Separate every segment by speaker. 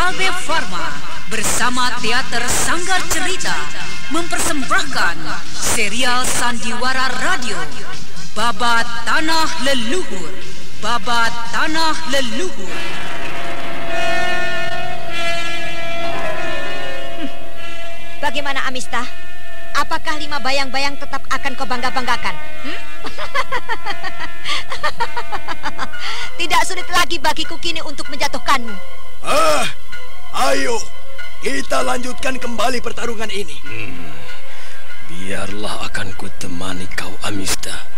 Speaker 1: KB Pharma bersama Teater Sanggar Cerita mempersembahkan serial Sandiwara Radio Babat Tanah Leluhur Babat Tanah Leluhur
Speaker 2: Bagaimana Amista? Apakah lima bayang-bayang tetap akan kau bangga-banggakan? Hmm? Tidak sulit lagi bagiku kini untuk menjatuhkanmu.
Speaker 3: Ah, ayo, kita lanjutkan kembali pertarungan ini. Hmm,
Speaker 4: biarlah akan ku temani kau, Amista.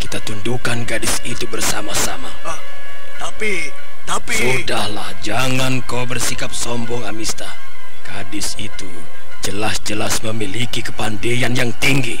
Speaker 4: Kita tundukkan gadis itu bersama-sama. Ah,
Speaker 3: tapi, tapi...
Speaker 4: Sudahlah, jangan kau bersikap sombong, Amista. Gadis itu jelas-jelas memiliki kepandaian yang tinggi.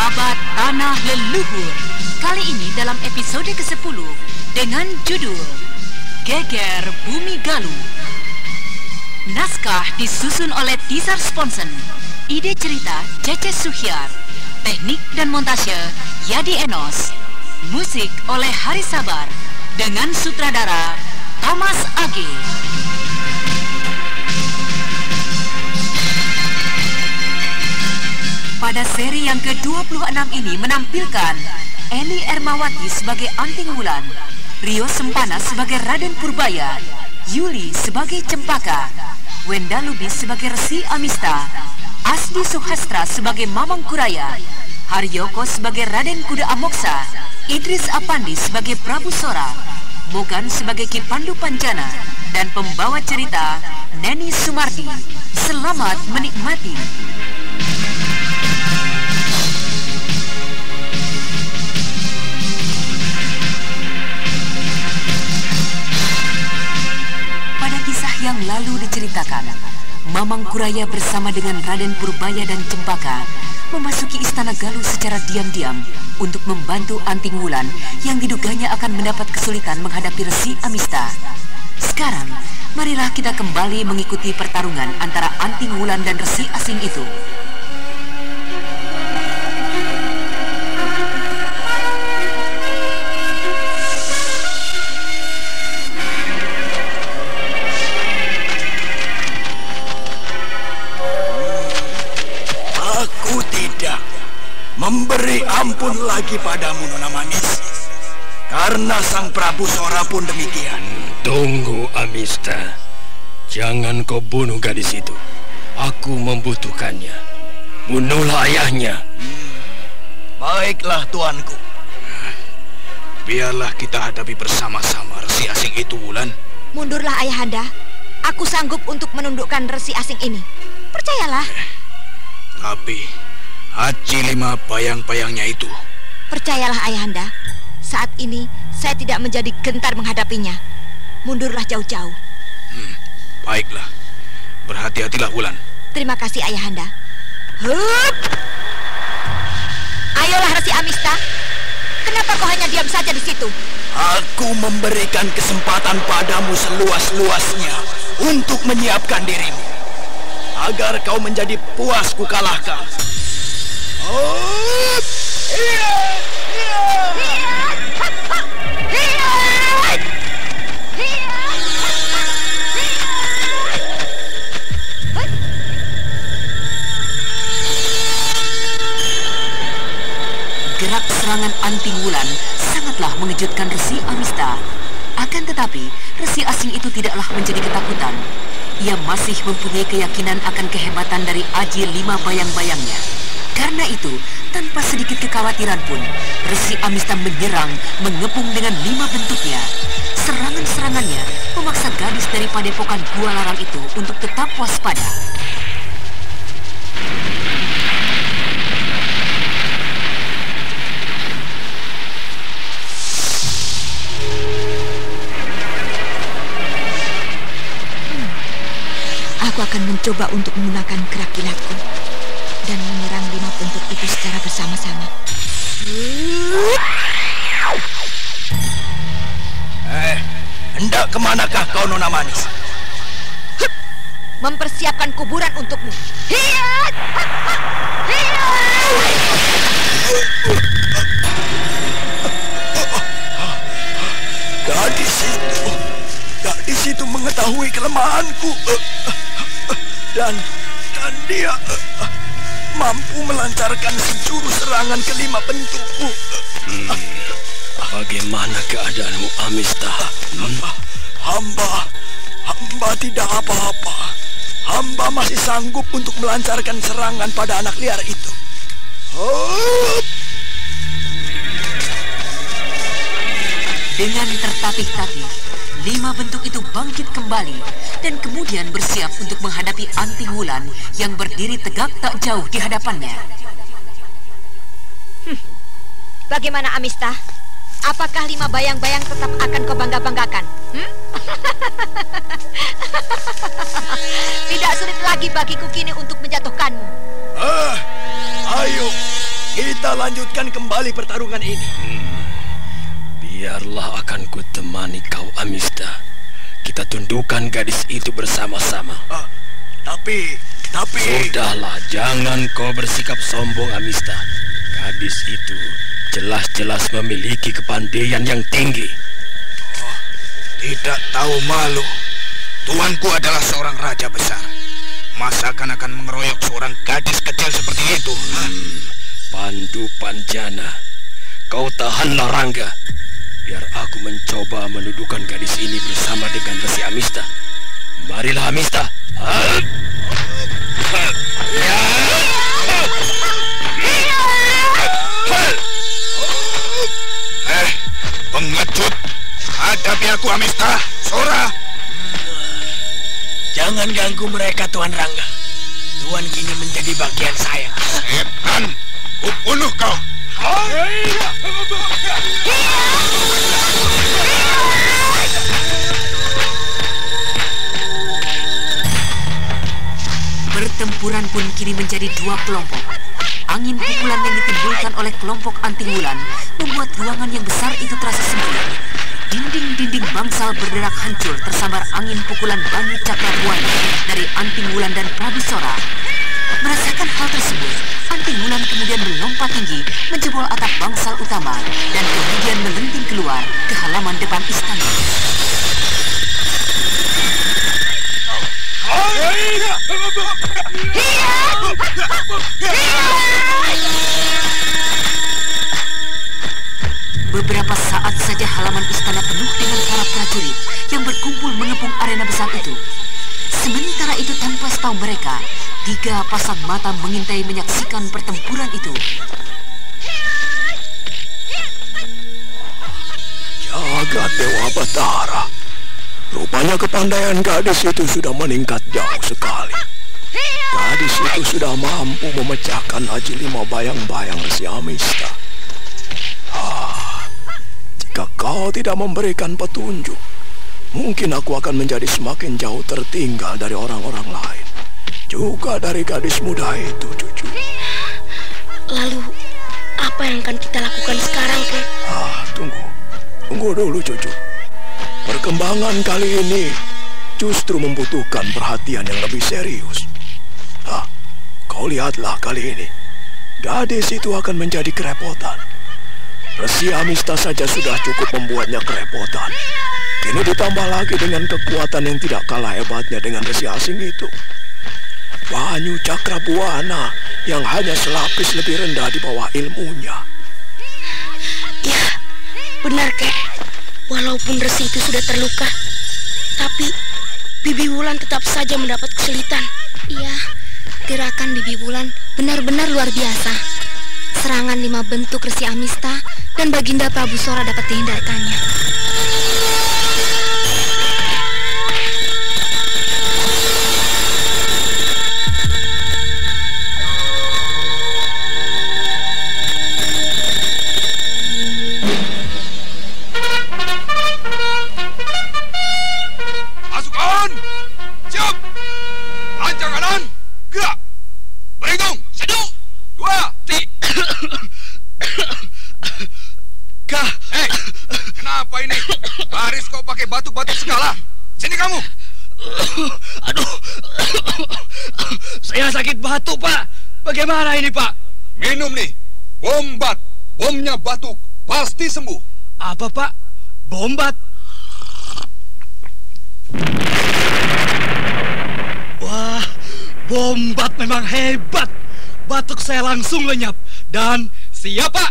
Speaker 1: Babat Tanah Leluhur kali ini dalam episode ke-10 dengan judul Geger Bumi Galuh. Naskah disusun oleh Tisar Sponsen. Ide cerita Cece Suhyar. Teknik dan montase Yadi Enos. Musik oleh Hari Sabar dengan sutradara Thomas Agi. Pada seri yang ke-26 ini menampilkan Eni Ermawati sebagai Anting Wulan, Rio Sempana sebagai Raden Purbaya, Yuli sebagai Cempaka, Wenda Lubis sebagai Resi Amista, Asdi Suhastra sebagai Mamang Kuraya, Haryoko sebagai Raden Kuda Amoksa, Idris Apandi sebagai Prabu Sora, Mogan sebagai Kipandu Pancana dan pembawa cerita Neni Sumardi. Selamat menikmati. Lalu diceritakan, Mamang Kuraya bersama dengan Raden Purbaya dan Cempaka memasuki istana Galuh secara diam-diam untuk membantu Anting Wulan yang diduganya akan mendapat kesulitan menghadapi Resi Amista. Sekarang, marilah kita kembali mengikuti pertarungan antara Anting Wulan dan Resi asing itu.
Speaker 3: Memberi ampun lagi padamu Nona Manis. Karena Sang Prabu Sora pun demikian.
Speaker 4: Tunggu, Amista. Jangan kau bunuh gadis itu. Aku membutuhkannya. Bunuhlah ayahnya. Hmm.
Speaker 3: Baiklah, tuanku.
Speaker 5: Biarlah kita hadapi bersama-sama resi asing itu, Wulan.
Speaker 2: Mundurlah, Ayahanda. Aku sanggup untuk menundukkan resi asing ini. Percayalah. Eh,
Speaker 5: tapi Haji lima bayang-bayangnya itu.
Speaker 2: Percayalah ayahanda, saat ini saya tidak menjadi gentar menghadapinya. Mundurlah jauh-jauh.
Speaker 5: Hmm, baiklah. Berhati-hatilah Wulan.
Speaker 2: Terima kasih ayahanda. Hup! Ayolah Resi Amista. Kenapa kau hanya diam saja di situ?
Speaker 3: Aku memberikan kesempatan padamu seluas-luasnya untuk menyiapkan dirimu. Agar kau menjadi puas kukalahkan.
Speaker 1: Wulan sangatlah mengejutkan Resi Amista. Akan tetapi, Resi asing itu tidaklah menjadi ketakutan. Ia masih mempunyai keyakinan akan kehebatan dari Aji lima bayang-bayangnya. Karena itu, tanpa sedikit kekhawatiran pun, Resi Amista menyerang, mengepung dengan lima bentuknya. Serangan-serangannya memaksa gadis dari padepokan Gua Larang itu untuk tetap waspada.
Speaker 2: Mencoba untuk menggunakan gerak kilatku dan menyerang lima bentuk itu secara bersama-sama.
Speaker 3: Eh, hendak ke manakah kau Nona Manis?
Speaker 2: Mempersiapkan kuburan untukmu. Hiat!
Speaker 3: Gadis itu, gadis itu mengetahui kelemahanku dan dan dia mampu melancarkan sejurus serangan kelima bentukku.
Speaker 4: Hmm. Bagaimana keadaanmu, Amista?
Speaker 3: Hmm? Hamba, hamba tidak apa-apa. Hamba masih sanggup untuk melancarkan serangan pada anak liar itu. Hup!
Speaker 1: Dengan tertatih-tatih, lima bentuk itu bangkit kembali dan kemudian bersiap untuk menghadapi anting wulan yang berdiri tegak tak jauh di hadapannya.
Speaker 2: Hmm. Bagaimana Amista? Apakah lima bayang-bayang tetap akan kau bangga-banggakan? Hmm? Tidak sulit lagi bagiku kini untuk menjatuhkanmu.
Speaker 3: Ah, ayo, kita lanjutkan kembali pertarungan ini. Hmm.
Speaker 4: Biarlah akan ku temani kau, Amista. Kita tundukkan gadis itu bersama-sama.
Speaker 3: Uh, tapi, tapi...
Speaker 4: Sudahlah, jangan kau bersikap sombong, Amista. Gadis itu jelas-jelas memiliki kepandaian yang tinggi.
Speaker 5: Oh, tidak tahu malu. Tuanku adalah seorang raja besar. Masa akan akan mengeroyok seorang gadis kecil seperti itu? Hmm,
Speaker 4: Pandu Panjana, kau tahanlah Rangga. Biar aku mencoba mendudukan gadis ini bersama dengan Resi Amista. Marilah Amista.
Speaker 5: Eh, pengecut. Hadapi aku Amista. Sora.
Speaker 3: Jangan ganggu mereka Tuan Rangga. Tuan kini menjadi bagian saya.
Speaker 5: Setan, kubunuh kau.
Speaker 1: Pertempuran pun kini menjadi dua kelompok. Angin pukulan yang ditimbulkan oleh kelompok anting wulan membuat ruangan yang besar itu terasa sempit. Dinding-dinding bangsal berderak hancur tersambar angin pukulan Bani Cakrabuana dari anting wulan dan Prabu Sora. Merasakan hal tersebut, Anting Wulan kemudian melompat tinggi, menjebol atap bangsal utama, dan kemudian melenting keluar ke halaman depan istana. Beberapa saat saja halaman istana penuh dengan para prajurit yang berkumpul mengepung arena besar itu. Sementara itu tanpa setahu mereka, Tiga pasang mata mengintai menyaksikan pertempuran itu.
Speaker 3: Jaga Dewa Batara. Rupanya kepandaian gadis itu sudah meningkat jauh sekali. Gadis itu sudah mampu memecahkan haji lima bayang-bayang Resi Amista. Ah, jika kau tidak memberikan petunjuk, mungkin aku akan menjadi semakin jauh tertinggal dari orang-orang lain. Juga dari gadis muda itu, cucu.
Speaker 6: Lalu, apa yang akan kita lakukan sekarang, Kek?
Speaker 3: Ah, tunggu. Tunggu dulu, cucu. Perkembangan kali ini justru membutuhkan perhatian yang lebih serius. Ah, kau lihatlah kali ini. Gadis itu akan menjadi kerepotan. Resi Amista saja sudah cukup membuatnya kerepotan. Kini ditambah lagi dengan kekuatan yang tidak kalah hebatnya dengan resi asing itu. Banyu Cakrabuana yang hanya selapis lebih rendah di bawah ilmunya.
Speaker 6: Ya, benar kek. Walaupun resi itu sudah terluka, tapi Bibi Wulan tetap saja mendapat kesulitan.
Speaker 7: Iya, gerakan Bibi Wulan benar-benar luar biasa. Serangan lima bentuk resi Amista dan Baginda Prabu Sora dapat dihindarkannya.
Speaker 5: Baris kau pakai batuk-batuk segala. Sini kamu.
Speaker 4: Aduh, saya sakit batuk, Pak. Bagaimana ini, Pak?
Speaker 5: Minum nih. Bombat. Bomnya batuk. Pasti sembuh.
Speaker 4: Apa, Pak? Bombat? Wah, bombat memang hebat. Batuk saya langsung lenyap. Dan siap, Pak.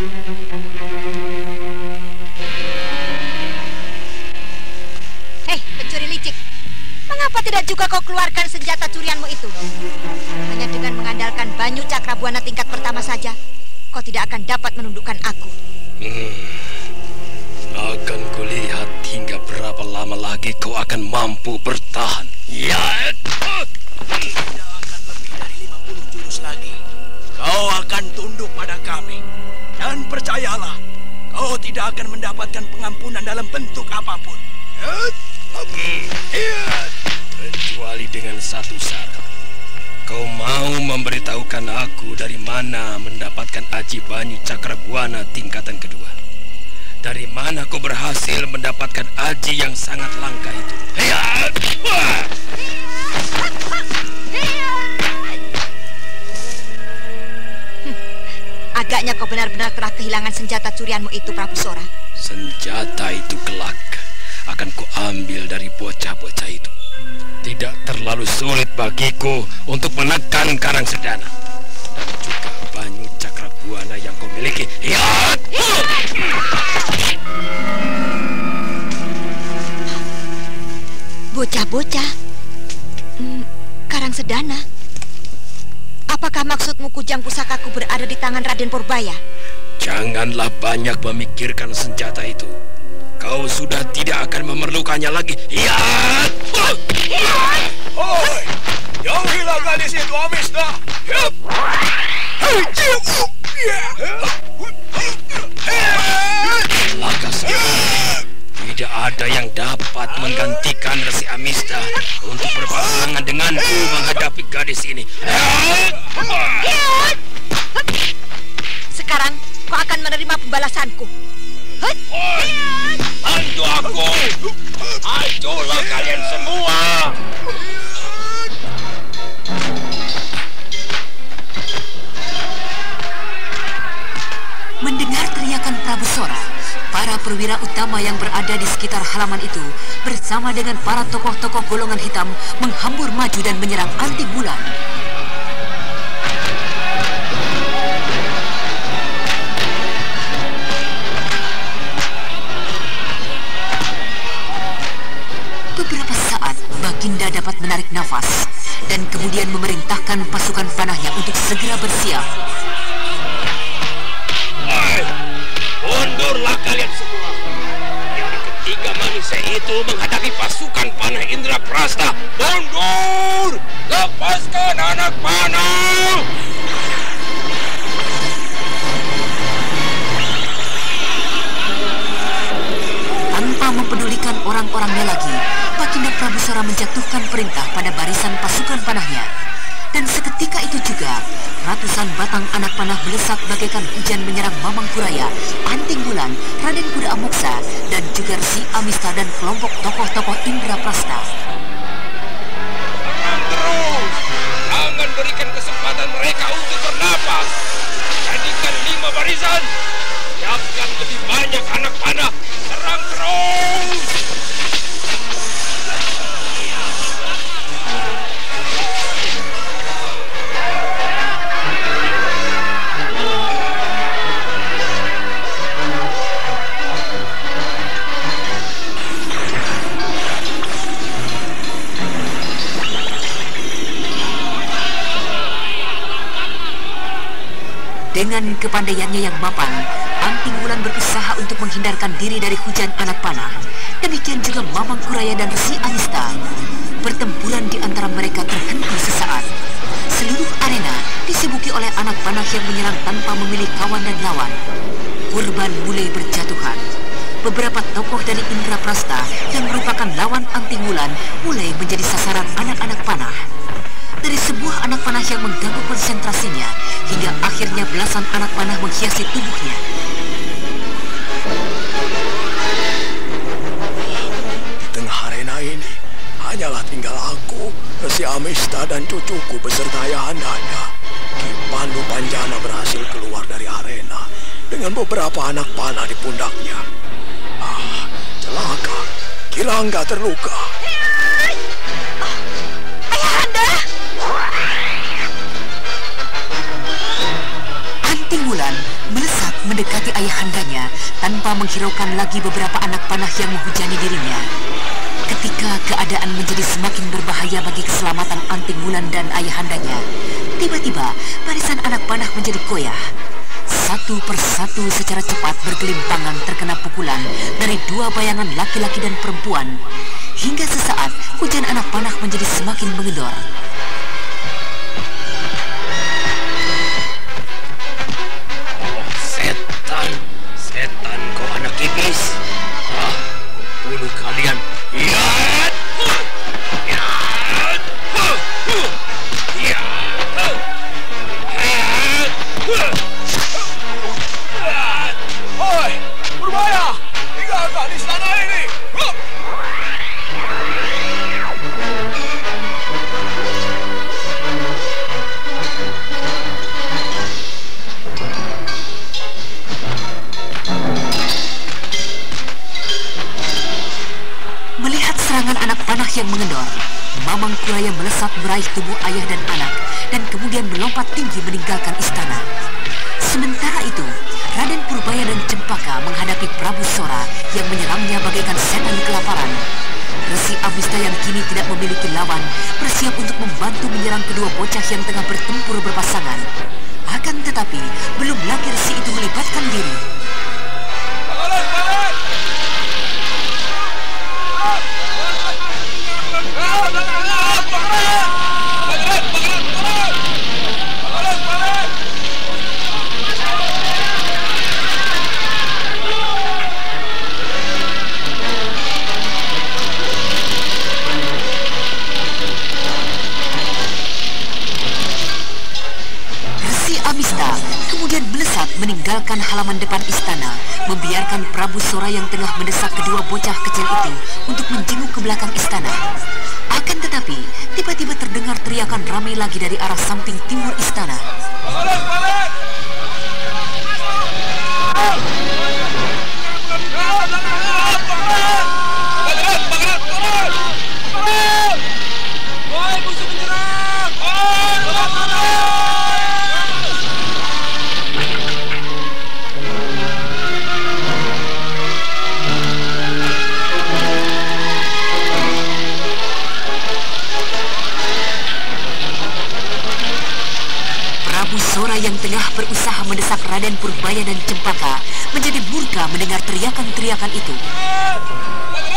Speaker 2: Hei, pencuri licik. Mengapa tidak juga kau keluarkan senjata curianmu itu? Hanya dengan mengandalkan banyu cakrabuana tingkat pertama saja, kau tidak akan dapat menundukkan aku.
Speaker 4: Akan kulihat hingga berapa lama lagi kau akan mampu bertahan. Ya.
Speaker 3: Tidak akan lebih dari 50 jurus lagi. Kau akan tunduk pada kami. Dan percayalah, kau tidak akan mendapatkan pengampunan dalam bentuk apa pun.
Speaker 4: Kecuali dengan satu syarat. Kau mau memberitahukan aku dari mana mendapatkan aji banyu cakrabuana tingkatan kedua. Dari mana kau berhasil mendapatkan aji yang sangat langka itu? Ya.
Speaker 2: Agaknya kau benar-benar telah kehilangan senjata curianmu itu, Prabu Sora.
Speaker 4: Senjata itu kelak akan kuambil dari bocah-bocah itu. Tidak terlalu sulit bagiku untuk menekan Karang Sedana. Dan juga banyu cakrabuana yang kau miliki. Ya!
Speaker 2: Bocah-bocah. Hmm, Karang Sedana. Apakah maksudmu kujang pusakaku berada di tangan Raden Purbaya?
Speaker 4: Janganlah banyak memikirkan senjata itu. Kau sudah tidak akan memerlukannya lagi. Ya!
Speaker 3: Hoi, jauhilah gadis itu, Amisna. Hup. Hei,
Speaker 4: ada yang dapat menggantikan Resi Amista untuk berpasangan denganku menghadapi gadis ini.
Speaker 2: Sekarang kau akan menerima pembalasanku.
Speaker 4: Bantu aku! Ayolah kalian semua!
Speaker 1: Para perwira utama yang berada di sekitar halaman itu bersama dengan para tokoh-tokoh golongan hitam menghambur maju dan menyerang anti bulan. Beberapa saat Baginda dapat menarik nafas dan kemudian memerintahkan pasukan panahnya untuk segera bersiap.
Speaker 4: Panah Indra Prasta. Panah
Speaker 1: melesat bagaikan hujan menyerang Mamang Kuraya, Anting Bulan, Raden Kuda Amoksa, dan juga Resi Amista dan kelompok tokoh-tokoh Indra Prasta. Dengan kepandaiannya yang mapan, Anting Wulan berusaha untuk menghindarkan diri dari hujan anak panah. Demikian juga Mamang Kuraya dan Resi Anista. Pertempuran di antara mereka terhenti sesaat. Seluruh arena disibuki oleh anak panah yang menyerang tanpa memilih kawan dan lawan. Korban mulai berjatuhan. Beberapa tokoh dari Indraprasta yang merupakan lawan Anting Wulan mulai menjadi sasaran anak-anak panah dari sebuah anak panah yang mengganggu konsentrasinya hingga akhirnya belasan anak panah menghiasi tubuhnya.
Speaker 3: Di tengah arena ini hanyalah tinggal aku, Resi Amista dan cucuku beserta ayahandanya. Ki Pandu Panjana berhasil keluar dari arena dengan beberapa anak panah di pundaknya. Ah, celaka. Kirangga terluka.
Speaker 1: Mendekati ayahandanya tanpa menghiraukan lagi beberapa anak panah yang menghujani dirinya. Ketika keadaan menjadi semakin berbahaya bagi keselamatan Anting Wulan dan ayahandanya, tiba-tiba barisan anak panah menjadi goyah. Satu persatu secara cepat bergelimpangan terkena pukulan dari dua bayangan laki-laki dan perempuan. Hingga sesaat hujan anak panah menjadi semakin mengendor. Tinggi meninggalkan istana. Sementara itu, Raden Purbaya dan Cempaka menghadapi Prabu Sora yang menyerangnya bagaikan setan kelaparan. Resi Abista yang kini tidak memiliki lawan bersiap untuk membantu menyerang kedua bocah yang tengah bertempur berpasangan. Akan tetapi, belum lagi resi itu melibatkan diri. Melesat meninggalkan halaman depan istana, membiarkan Prabu Sora yang tengah mendesak kedua bocah kecil itu untuk menjenguk ke belakang istana. Akan tetapi, tiba-tiba terdengar teriakan ramai lagi dari arah samping timur istana. Prabu Sora yang tengah berusaha mendesak Raden Purbaya dan Cempaka menjadi murka mendengar teriakan-teriakan itu.
Speaker 4: Oh,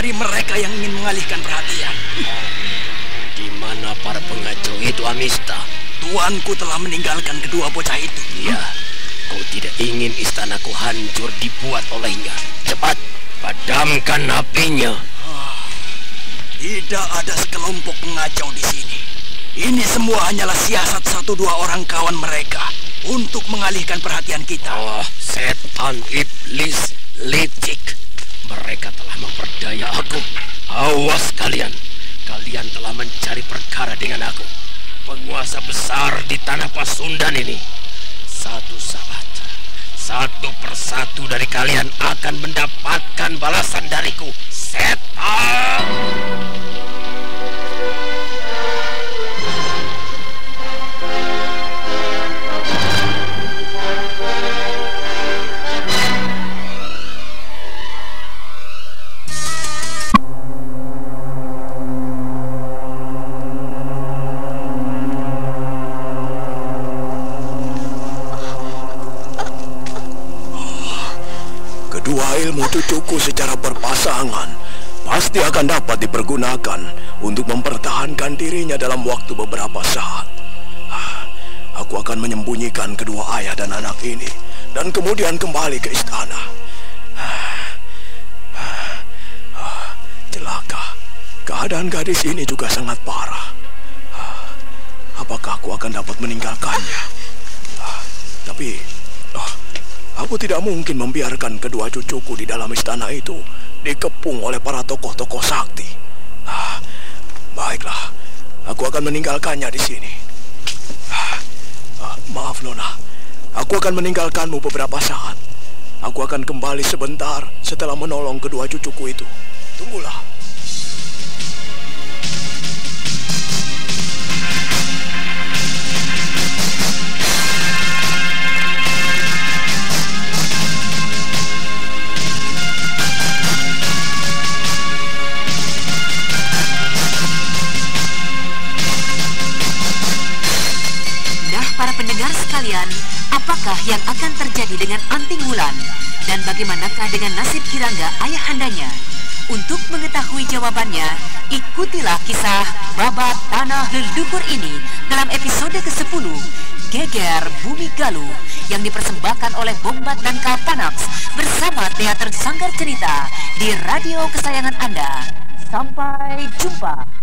Speaker 4: dari mereka yang ingin mengalihkan perhatian. Di
Speaker 3: mana
Speaker 4: para pengacau itu, Amista?
Speaker 3: Tuanku telah meninggalkan kedua bocah itu.
Speaker 4: Iya. Kau tidak ingin istanaku hancur dibuat olehnya. Cepat, padamkan apinya.
Speaker 3: Ah, tidak ada sekelompok pengacau di sini. Ini semua hanyalah siasat satu dua orang kawan mereka untuk mengalihkan perhatian kita.
Speaker 4: Oh, setan iblis licik. Mereka telah memperdaya aku. Awas kalian. Kalian telah mencari perkara dengan aku. Penguasa besar di tanah Pasundan ini. Satu saat, satu persatu dari kalian akan mendapatkan balasan dariku. Setan!
Speaker 3: Akan dapat dipergunakan untuk mempertahankan dirinya dalam waktu beberapa saat. Aku akan menyembunyikan kedua ayah dan anak ini dan kemudian kembali ke istana. Celaka, keadaan gadis ini juga sangat parah. Ah, Apakah aku akan dapat meninggalkannya? Tapi, ah, Aku tidak mungkin membiarkan kedua cucuku di dalam istana itu dikepung oleh para tokoh-tokoh sakti. Ah, baiklah, aku akan meninggalkannya di sini. Ah, ah, maaf Nona, aku akan meninggalkanmu beberapa saat. Aku akan kembali sebentar setelah menolong kedua cucuku itu. Tunggulah.
Speaker 1: Dengan Anting Wulan? Dan bagaimanakah dengan nasib Kirangga ayahandanya? Untuk mengetahui jawabannya, ikutilah kisah Babat Tanah Leluhur ini dalam episode ke-10, Geger Bumi Galuh, yang dipersembahkan oleh Bombat dan Kalpanax bersama Teater Sanggar Cerita di radio kesayangan Anda. Sampai jumpa.